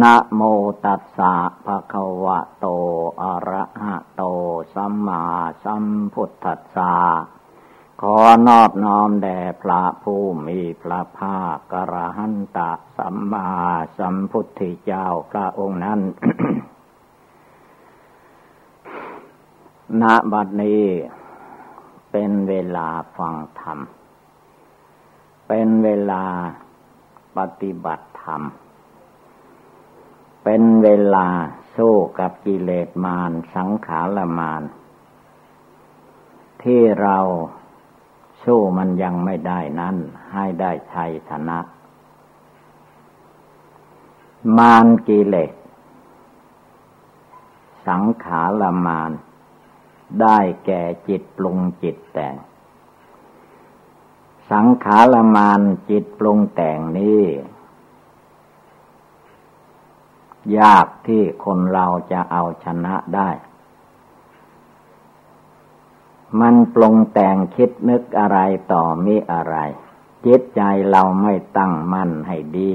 นะโมตัสสะภะคะวะโต อะระหะโต สัมมาสัมพุทธัสสะ ขอนอบน้อมแด่พระผู้มีพระภาคกระหันตะสัมมาสัมพุทธเจ้าพระองค์นั้น ณ บัดนี้เป็นเวลาฟังธรรม เป็นเวลาปฏิบัติธรรม เป็นเวลาสู้กับกิเลสมารสังขารมารที่เราสู้มันยังไม่ได้นั้น ให้ได้ชัยชนะ มารกิเลส สังขารมารได้แก่จิตปรุงจิตแต่ง สังขารมานจิตปรุงแต่งนี้ ยากที่คนเราจะเอาชนะได้ มันปรุงแต่งคิดนึกอะไรต่อมีอะไร จิตใจเราไม่ตั้งมั่นให้ดี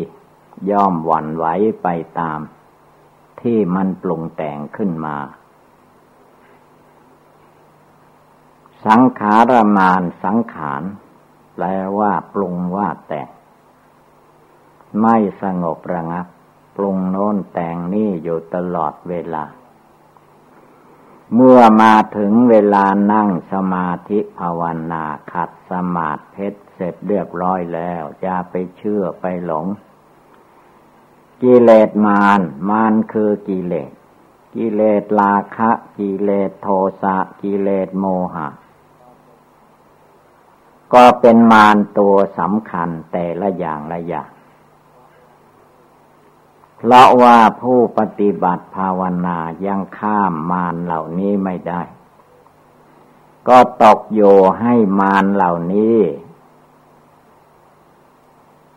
ย่อมหวั่นไหวไปตาม ที่มันปรุงแต่งขึ้นมา สังขารมานสังขารแปลว่าปรุงว่าแต่งไม่สงบระงับ ปรุงโน้นแต่งนี่อยู่ตลอดเวลา เมื่อมาถึงเวลานั่งสมาธิภาวนาขัดสมาธิเพชรเสร็จเรียบร้อยแล้วจะไปเชื่อไปหลง กิเลสมานมานคือกิเลส กิเลสราคะ กิเลสโทสะกิเลสโมหะก็เป็นมารตัวสำคัญแต่ละอย่างละอย่าง เพราะว่าผู้ปฏิบัติภาวนายังข้ามมารเหล่านี้ไม่ได้ ก็ตกโยให้มารเหล่านี้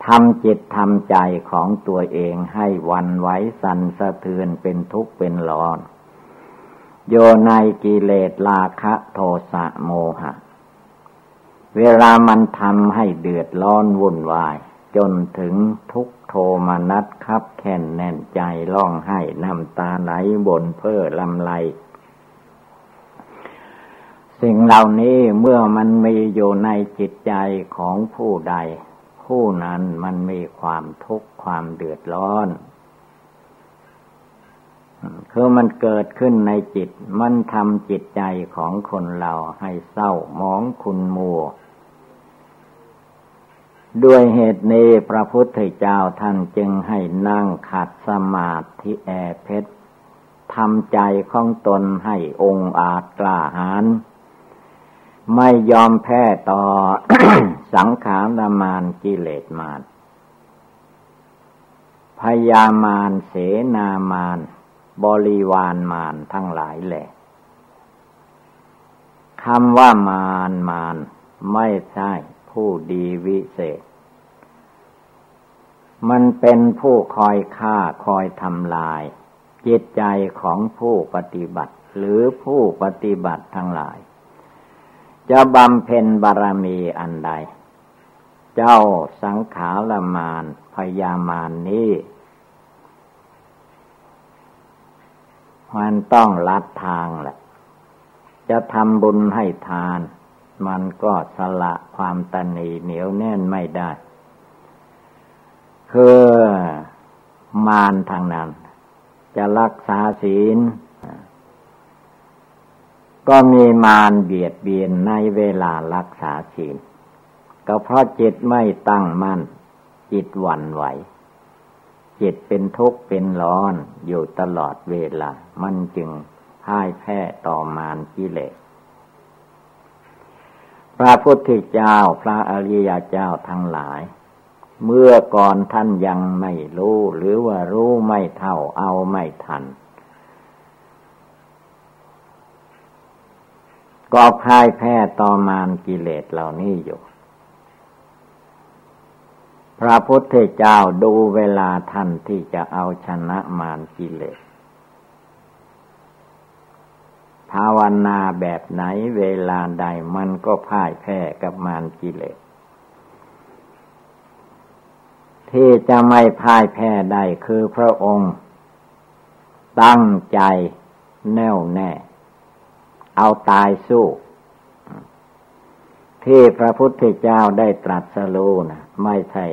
ทำจิตทำใจของตัวเองให้วันไหวสันสะเทือนเป็นทุกข์เป็นร้อน โยในกิเลสราคะโทสะโมหะ เวลามันทำให้เดือดร้อนวุ่นวาย จนถึงทุกข์ โทมนัดครับแค่นแน่นใจร้องไห้น้ำตาไหลบนเพ้อลำไร สิ่งเหล่านี้เมื่อมันมีอยู่ในจิตใจของผู้ใด ผู้นั้นมันมีความทุกข์ความเดือดร้อนคือมันเกิดขึ้นในจิต มันทำจิตใจของคนเราให้เศร้ามองคุณมัว ด้วยเหตุนี้พระพุทธเจ้าท่านจึงให้นั่งขัดสมาธิแอเพชรทำใจของตนให้องอาจกล้าหาญไม่ยอมแพ้ต่อสังขารมานกิเลสมานพยามารเสนามาน บริวารมานทั้งหลายแหละคำว่ามารมานไม่ใช่ ผู้ดีวิเศษ มันเป็นผู้คอยฆ่าคอยทำลาย จิตใจของผู้ปฏิบัติ หรือผู้ปฏิบัติทั้งหลาย จะบำเพ็ญบารมีอันใด เจ้าสังขารมานพยามานนี้มันต้องลัดทางแหละ จะทำบุญให้ทาน มันก็สละความตนีเหนียวแน่นไม่ได้ คือมารทางนั้น จะรักษาศีล ก็มีมารเบียดเบียนในเวลารักษาศีล ก็เพราะจิตไม่ตั้งมั่น จิตหวั่นไหว จิตเป็นทุกข์เป็นร้อนอยู่ตลอดเวลา มันจึงพ่ายแพ้ต่อมารกิเลส พระพุทธเจ้า พระอริยเจ้าทั้งหลาย เมื่อก่อนท่านยังไม่รู้ หรือว่ารู้ไม่เท่าเอาไม่ทัน ก็พ่ายแพ้ต่อมานกิเลสเหล่านี้อยู่พระพุทธเจ้าดูเวลาท่านที่จะเอาชนะมารกิเลส ภาวนาแบบไหนเวลาใดมันก็พ่ายแพ้กับมารกิเลส ที่จะไม่พ่ายแพ้ได้คือพระองค์ ตั้งใจแน่วแน่ เอาตายสู้ ที่พระพุทธเจ้าได้ตรัสรู้นะไม่ใช่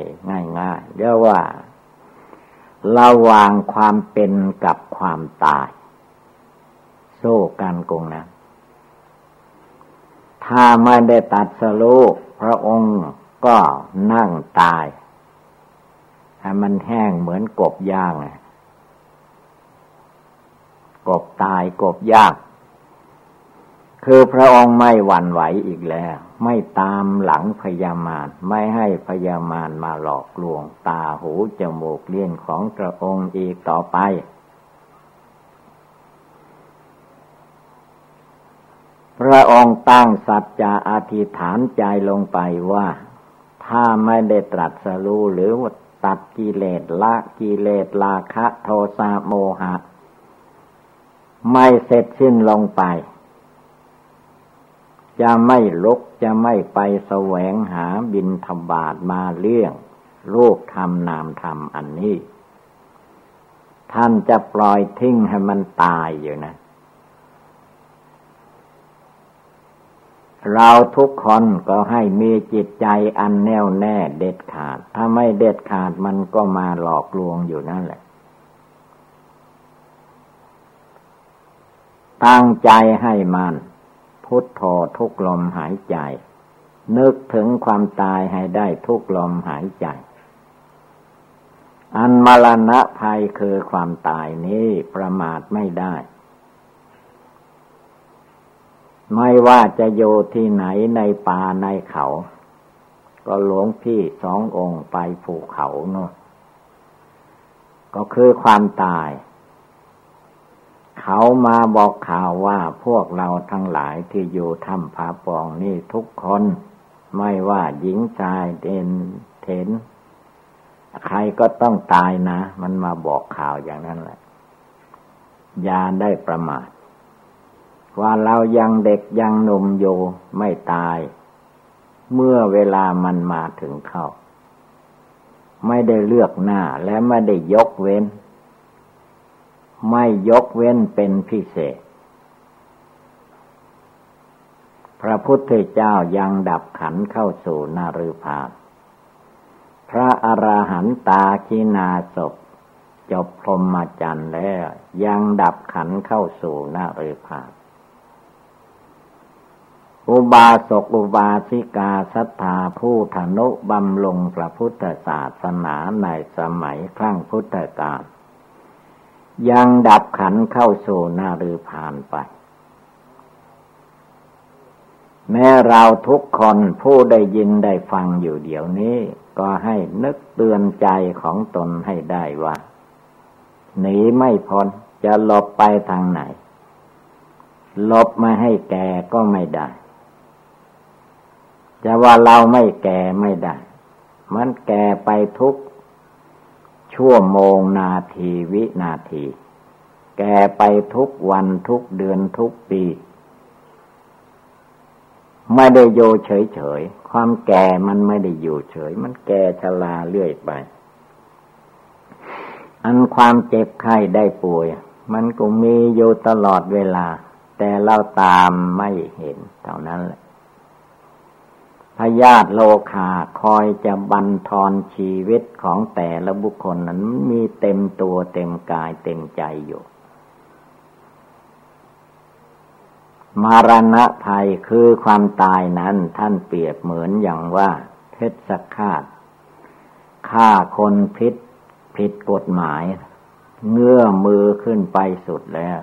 ง่ายๆเรียกว่าระวางความเป็นกับความตาย โซ่กันกงนะถ้าไม่ได้ตัดสรู้พระองค์ก็นั่งตายให้มันแห้งเหมือนกบย่างกบตายกบย่างคือพระองค์ไม่หวั่นไหวอีกแล้ว ไม่ตามหลังพยามารไม่ให้พยามารมาหลอกลวง ตาหูจมูกเลี้ยนของพระองค์อีกต่อไป พระองค์ตั้งสัจจะอธิษฐานใจลงไปว่า ถ้าไม่ได้ตรัสรู้หรือว่าตัดกิเลสละกิเลสราคะโทสะโมหะ ไม่เสร็จสิ้นลงไป จะไม่ลุกจะไม่ไปแสวงหาบินธบาตมาเลี้ยงรูปธรรมนามธรรมอันนี้ ท่านจะปล่อยทิ้งให้มันตายอยู่นะ เราทุกคนก็ให้มีจิตใจอันแน่วแน่เด็ดขาด ถ้าไม่เด็ดขาดมันก็มาหลอกลวงอยู่นั่นแหละ ตั้งใจให้มัน พุทโธทุกลมหายใจ นึกถึงความตายให้ได้ทุกลมหายใจ อันมรณะภัยคือความตายนี้ประมาทไม่ได้ ไม่ว่าจะโยที่ไหนในป่าในเขา ก็หลวงพี่สององค์ไปภูเขาเนาะก็คือความตาย เขามาบอกข่าวว่าพวกเราทั้งหลายที่อยู่ถ้ำผาปองนี่ทุกคน ไม่ว่าหญิงชายเด่นเถนใครก็ต้องตายนะ มันมาบอกข่าวอย่างนั้นแหละอย่าได้ประมาท ว่าเรายังเด็กยังหนุ่มอยู่ไม่ตาย เมื่อเวลามันมาถึงเข้า ไม่ได้เลือกหน้าและไม่ได้ยกเว้น ไม่ยกเว้นเป็นพิเศษ พระพุทธเจ้ายังดับขันเข้าสู่นารุภาพพระอราหันตาคินาศพจบพรหมจรรย์แล้ว ยังดับขันเข้าสู่นารุภาพ อุบาสกอุบาสิกาสัทธาผู้ธนุบำลงพระพุทธศาสนาในสมัยครั้งพุทธกาลยังดับขันเข้าสู่นารือผ่านไป แม้เราทุกคนผู้ได้ยินได้ฟังอยู่เดี๋ยวนี้ ก็ให้นึกเตือนใจของตนให้ได้ว่า หนีไม่พ้นจะหลบไปทางไหน หลบมาให้แก่ก็ไม่ได้ จะว่าเราไม่แก่ไม่ได้ มันแก่ไปทุก ชั่วโมงนาทีวินาที แก่ไปทุกวันทุกเดือนทุกปี ไม่ได้โยเฉยๆความแก่มันไม่ได้อยู่เฉย มันแก่ชราเรื่อยไป อันความเจ็บไข้ได้ป่วย มันก็มีอยู่ตลอดเวลา แต่เราตามไม่เห็นเท่านั้นแหละ พยาธิโลคาคอยจะบันทอนชีวิตของแต่ละบุคคลนั้นมีเต็มตัวเต็มกายเต็มใจอยู่ มารณะภัยคือความตายนั้นท่านเปรียบเหมือนอย่างว่าเพชรฆาตฆ่าคนพิษผิดกฎหมาย เงื้อมือขึ้นไปสุดแล้ว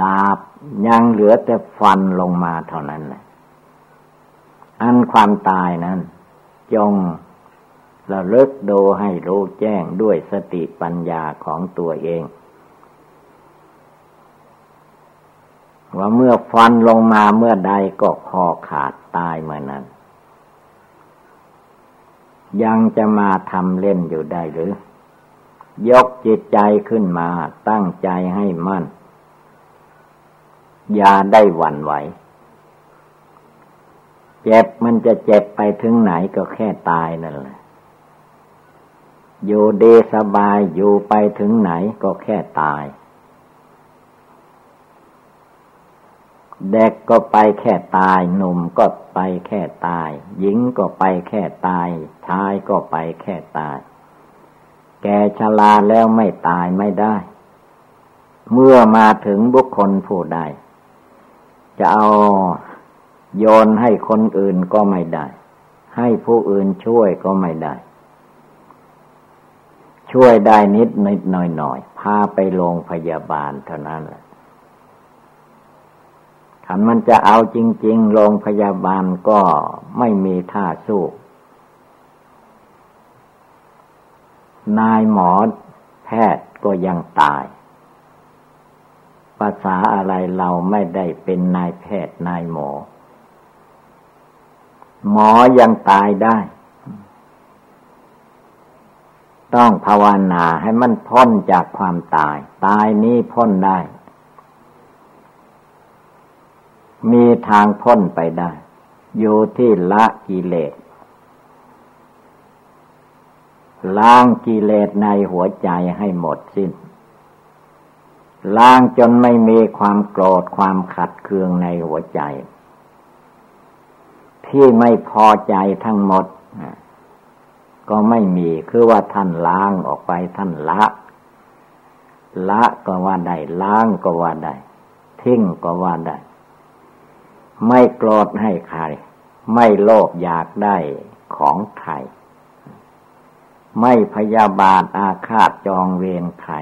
ดาบยังเหลือแต่ฟันลงมาเท่านั้นแหละ อันความตายนั้นจงระลึกดูให้รู้แจ้งด้วยสติปัญญาของตัวเอง ว่าเมื่อฟันลงมาเมื่อใดก็คอขาดตายเมื่อนั้น ยังจะมาทำเล่นอยู่ได้หรือ ยกจิตใจขึ้นมาตั้งใจให้มั่น อย่าได้หวั่นไหว เจ็บมันจะเจ็บไปถึงไหนก็แค่ตายนั่นแหละ อยู่ดีสบายอยู่ไปถึงไหนก็แค่ตาย เด็กก็ไปแค่ตาย หนุ่มก็ไปแค่ตาย หญิงก็ไปแค่ตาย ชายก็ไปแค่ตาย แกชราแล้วไม่ตายไม่ได้ เมื่อมาถึงบุคคลผู้ใดจะเอา โยนให้คนอื่นก็ไม่ได้ ให้ผู้อื่นช่วยก็ไม่ได้ ช่วยได้นิดนิดหน่อยหน่อยพาไปโรงพยาบาลเท่านั้นแหละขันมันจะเอาจริง ๆ โรงพยาบาลก็ไม่มีท่าสู้ นายหมอแพทย์ก็ยังตาย ภาษาอะไรเราไม่ได้เป็นนายแพทย์นายหมอ หมอยังตายได้ ต้องภาวนาให้มันพ้นจากความตาย ตายนี้พ้นได้ มีทางพ้นไปได้ อยู่ที่ละกิเลสล้างกิเลสในหัวใจให้หมดสิ้น ล้างจนไม่มีความโกรธความขัดเคืองในหัวใจ ที่ไม่พอใจทั้งหมด ก็ไม่มีคือว่าท่านล้างออกไปท่านละ ละก็ว่าได้ล้างก็ว่าได้ทิ้งก็ว่าได้ ไม่โกรธให้ใคร ไม่โลภอยากได้ของใคร ไม่พยาบาทอาฆาตจองเวรใคร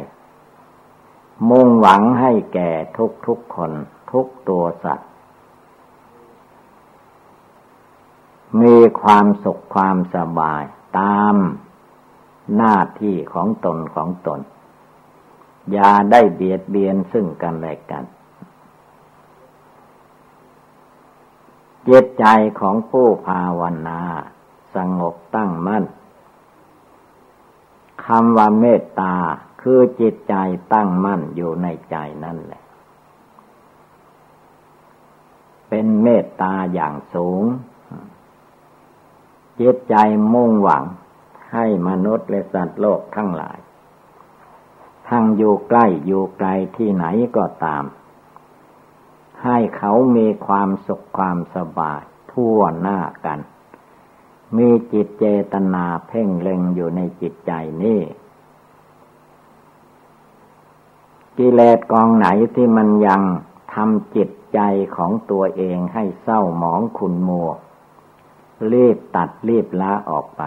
มุ่งหวังให้แก่ทุกทุกคน ทุกตัวสัตว์ มีความสุขความสบายตามหน้าที่ของตนของตน อย่าได้เบียดเบียนซึ่งกันและกันเจตใจของผู้ภาวนา สงบตั้งมั่นคำว่าเมตตาคือจิตใจตั้งมั่นอยู่ในใจนั่นแหละ เป็นเมตตาอย่างสูง จิตใจมุ่งหวัง ให้มนุษย์และสัตว์โลกทั้งหลาย ทั้งอยู่ใกล้อยู่ไกลที่ไหนก็ตาม ให้เขามีความสุขความสบายทั่วหน้ากัน มีจิตเจตนาเพ่งเล็งอยู่ในจิตใจนี้กิเลสกองไหนที่มันยังทำจิตใจของตัวเองให้เศร้าหมองขุนมัว รีบตัดรีบละออกไป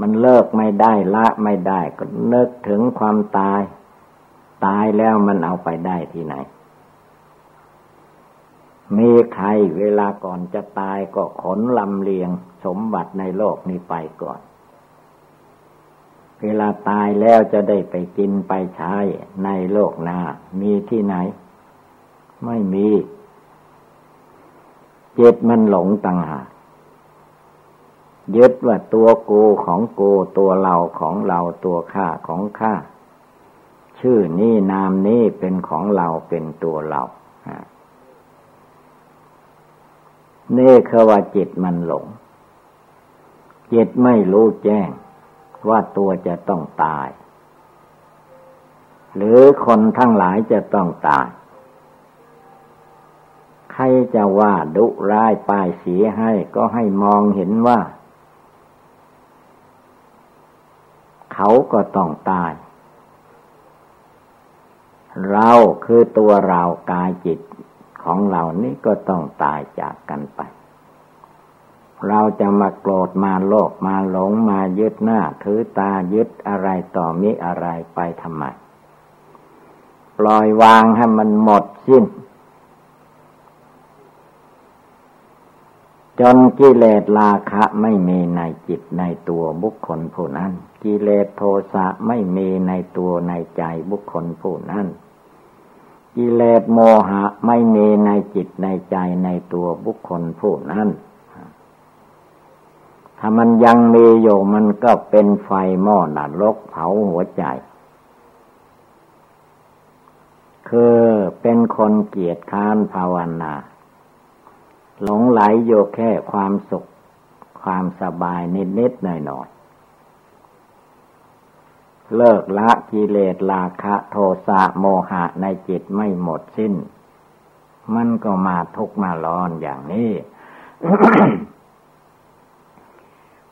มันเลิกไม่ได้ละไม่ได้ ก็นึกถึงความตาย ตายแล้วมันเอาไปได้ที่ไหน มีใครเวลาก่อนจะตายก็ขนลำเลียง สมบัติในโลกนี้ไปก่อน เวลาตายแล้วจะได้ไปกินไปใช้ในโลกหน้า มีที่ไหน ไม่มี จิตมันหลงต่างหากยึดว่าตัวกูของกูตัวเราของเราตัวข้าของข้าชื่อนี้นามนี้เป็นของเราเป็นตัวเราเนี่คือว่าจิตมันหลง จิตไม่รู้แจ้ง ว่าตัวจะต้องตาย หรือคนทั้งหลายจะต้องตาย จะว่าดุร้ายป้ายสีให้ก็ให้มองเห็นว่า เขาก็ต้องตาย เราคือตัวเรากายจิตของเรานี่ก็ต้องตายจากกันไป เราจะมาโกรธมาโลภมาหลงมายึดหน้าถือตายึดอะไรต่อมิอะไรไปทำไม ปล่อยวางให้มันหมดสิ้น จนกิเลสราคะไม่มีในจิตในตัวบุคคลผู้นั้น กิเลสโทสะไม่มีในตัวในใจบุคคลผู้นั้น กิเลสโมหะไม่มีในจิตในใจในตัวบุคคลผู้นั้น ถ้ามันยังมีอยู่มันก็เป็นไฟหม้อนรกเผาหัวใจคือเป็นคนเกียจค้านภาวนา หลงไหลโยแค่ความสุข ความสบายนิดๆหน่อยๆเลิกละกิเลสราคะโทสะโมหะในจิตไม่หมดสิ้น มันก็มาทุกมาร้อนอย่างนี้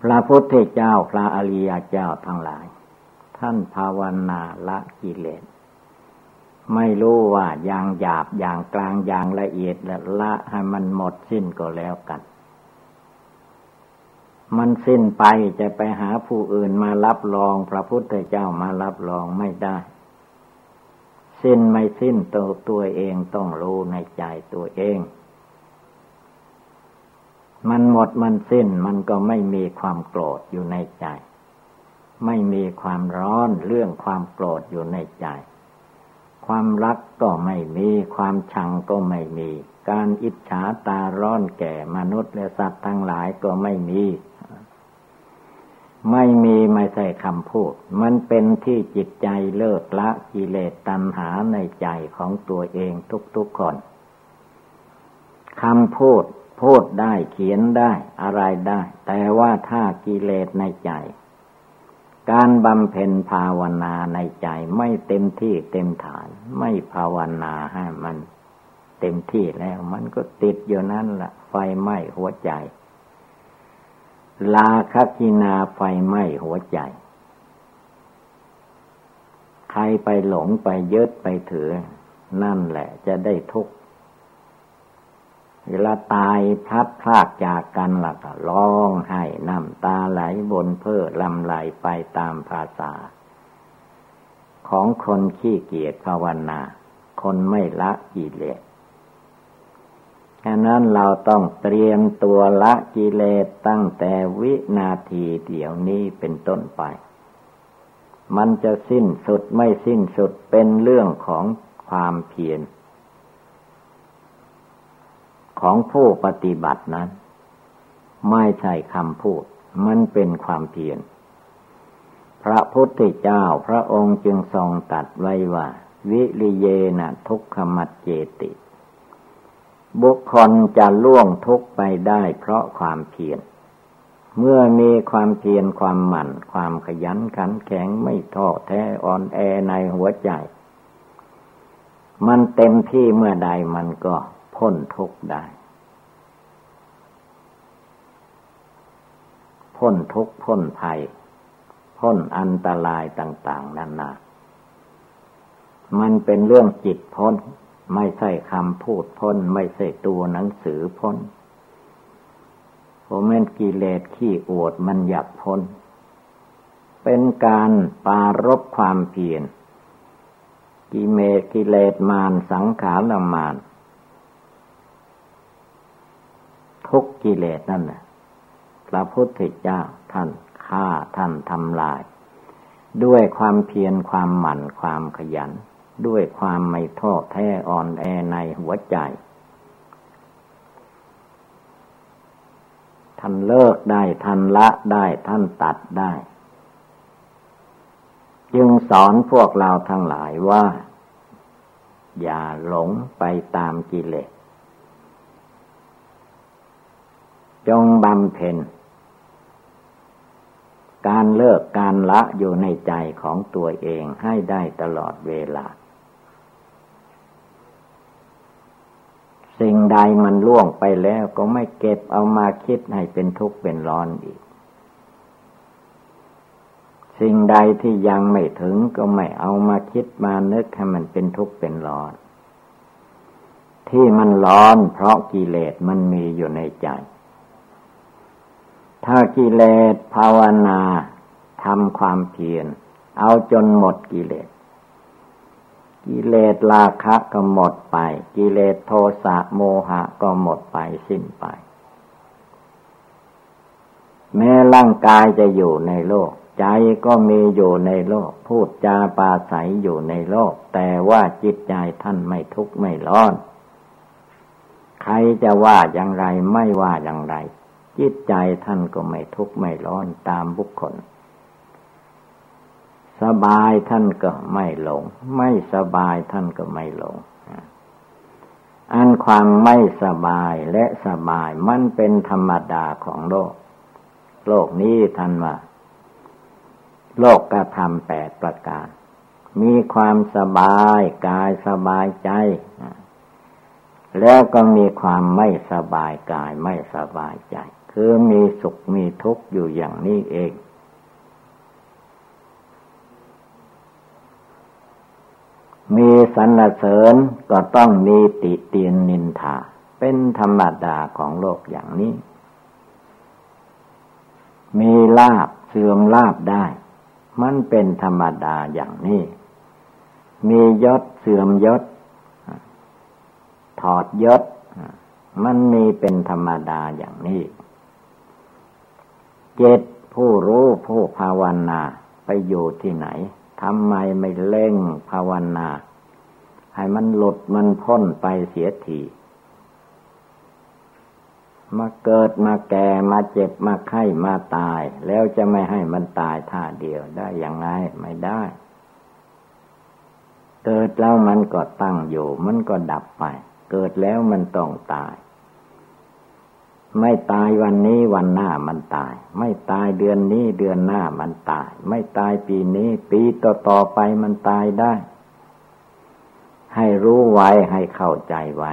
พระพุทธเจ้าพระอริยเจ้าทั้งหลาย ท่านภาวนาละกิเลส ไม่รู้ว่าอย่างหยาบอย่างกลางอย่างละเอียดละละให้มันหมดสิ้นก็แล้วกัน มันสิ้นไปจะไปหาผู้อื่นมารับรองพระพุทธเจ้ามารับรองไม่ได้ สิ้นไม่สิ้นตัวตัวเองต้องรู้ในใจตัวเอง มันหมดมันสิ้นมันก็ไม่มีความโกรธอยู่ในใจ ไม่มีความร้อนเรื่องความโกรธอยู่ในใจ ความรักก็ไม่มี ความชังก็ไม่มี การอิจฉาตาร้อนแก่มนุษย์และสัตว์ทั้งหลายก็ไม่มี ไม่มีไม่ใช่คำพูด มันเป็นที่จิตใจเลิกละกิเลสตัณหาในใจของตัวเองทุกๆคนคำพูดพูดได้เขียนได้อะไรได้ แต่ว่าถ้ากิเลสในใจ การบำเพ็ญภาวนาในใจไม่เต็มที่เต็มฐาน ไม่ภาวนาให้มันเต็มที่แล้ว มันก็ติดอยู่นั่นละ่ะ ไฟไหม้หัวใจ ลาคกินาไฟไหม้หัวใจ ใครไปหลงไปยึดไปถือ นั่นแหละจะได้ทุกข์เวลาตายพัดพลากจากกันล่ะก็ร้องไห้น้ำตาไหลบนเพื่อลำไหลไปตามภาษา ของคนขี้เกียจภาวนา คนไม่ละกิเลสฉะนั้นเราต้องเตรียมตัวละกิเลสตั้งแต่วินาทีเดี๋ยวนี้เป็นต้นไป มันจะสิ้นสุดไม่สิ้นสุดเป็นเรื่องของความเพียรของผู้ปฏิบัตินั้น ไม่ใช่คำพูด มันเป็นความเพียร พระพุทธเจ้าพระองค์จึงทรงตัดไว้ว่า วิริเยนะทุกขมัดเจติ บุคคลจะล่วงทุกไปได้เพราะความเพียร เมื่อมีความเพียรความหมั่น ความขยันขันแข็งไม่ท้อแท้อ่อนแอในหัวใจ มันเต็มที่เมื่อใดมันก็พ้นทุกได้พ้นทุกพ้นภัย พ้นอันตรายต่าง ๆนานา มันเป็นเรื่องจิตพ้น ไม่ใช่คำพูดพ้น ไม่ใช่ตัวหนังสือพ้นโอเมนกิเลสขี้อวดมันอยากพ้น เป็นการปารบความเพียรกิเมกิเลสมานสังขารมาน ทุกกิเลสนั่นแหละพระพุทธเจ้าท่าน ฆ่าท่านทำลาย ด้วยความเพียรความหมั่นความขยัน ด้วยความไม่ท้อแท้อ่อนแอในหัวใจ ท่านเลิกได้ท่านละได้ท่านตัดได้ จึงสอนพวกเราทั้งหลายว่า อย่าหลงไปตามกิเลสจงบำเพ็ญ การเลิกการละอยู่ในใจของตัวเองให้ได้ตลอดเวลา สิ่งใดมันล่วงไปแล้วก็ไม่เก็บเอามาคิดให้เป็นทุกข์เป็นร้อนอีก สิ่งใดที่ยังไม่ถึงก็ไม่เอามาคิดมานึกให้มันเป็นทุกข์เป็นร้อน ที่มันร้อนเพราะกิเลสมันมีอยู่ในใจ ถ้ากิเลสภาวนาทำความเพียรเอาจนหมดกิเลส กิเลสราคะก็หมดไป กิเลสโทสะโมหะก็หมดไปสิ้นไป แม้ร่างกายจะอยู่ในโลก ใจก็มีอยู่ในโลก พูดจาปาศัยอยู่ในโลก แต่ว่าจิตใจท่านไม่ทุกข์ไม่ร้อน ใครจะว่าอย่างไรไม่ว่าอย่างไร จิตใจท่านก็ไม่ทุกข์ไม่ร้อนตามบุคคล สบายท่านก็ไม่หลง ไม่สบายท่านก็ไม่หลง อันความไม่สบายและสบายมันเป็นธรรมดาของโลก โลกนี้ท่านว่า โลกกระทำแปดประการ มีความสบายกายสบายใจแล้วก็มีความไม่สบายกายไม่สบายใจ คือมีสุขมีทุกข์อยู่อย่างนี้เอง มีสรรเสริญก็ต้องมีติเตียนนินทา เป็นธรรมดาของโลกอย่างนี้ มีลาบเสื่อมลาบได้ มันเป็นธรรมดาอย่างนี้ มียศเสื่อมยศ ถอดยศมันมีเป็นธรรมดาอย่างนี้ เจตผู้รู้ผู้ภาวนา ไปอยู่ที่ไหนทำไมไม่เล่งภาวนา ให้มันหลุดมันพ้นไปเสียทีมาเกิดมาแก่มาเจ็บมาไข้มาตาย แล้วจะไม่ให้มันตายท่าเดียวได้อย่างไงไม่ได้ เกิดแล้วมันก็ตั้งอยู่ มันก็ดับไป เกิดแล้วมันต้องตาย ไม่ตายวันนี้วันหน้ามันตาย ไม่ตายเดือนนี้เดือนหน้ามันตาย ไม่ตายปีนี้ ปีต่อต่อไปมันตายได้ ให้รู้ไว้ให้เข้าใจไว้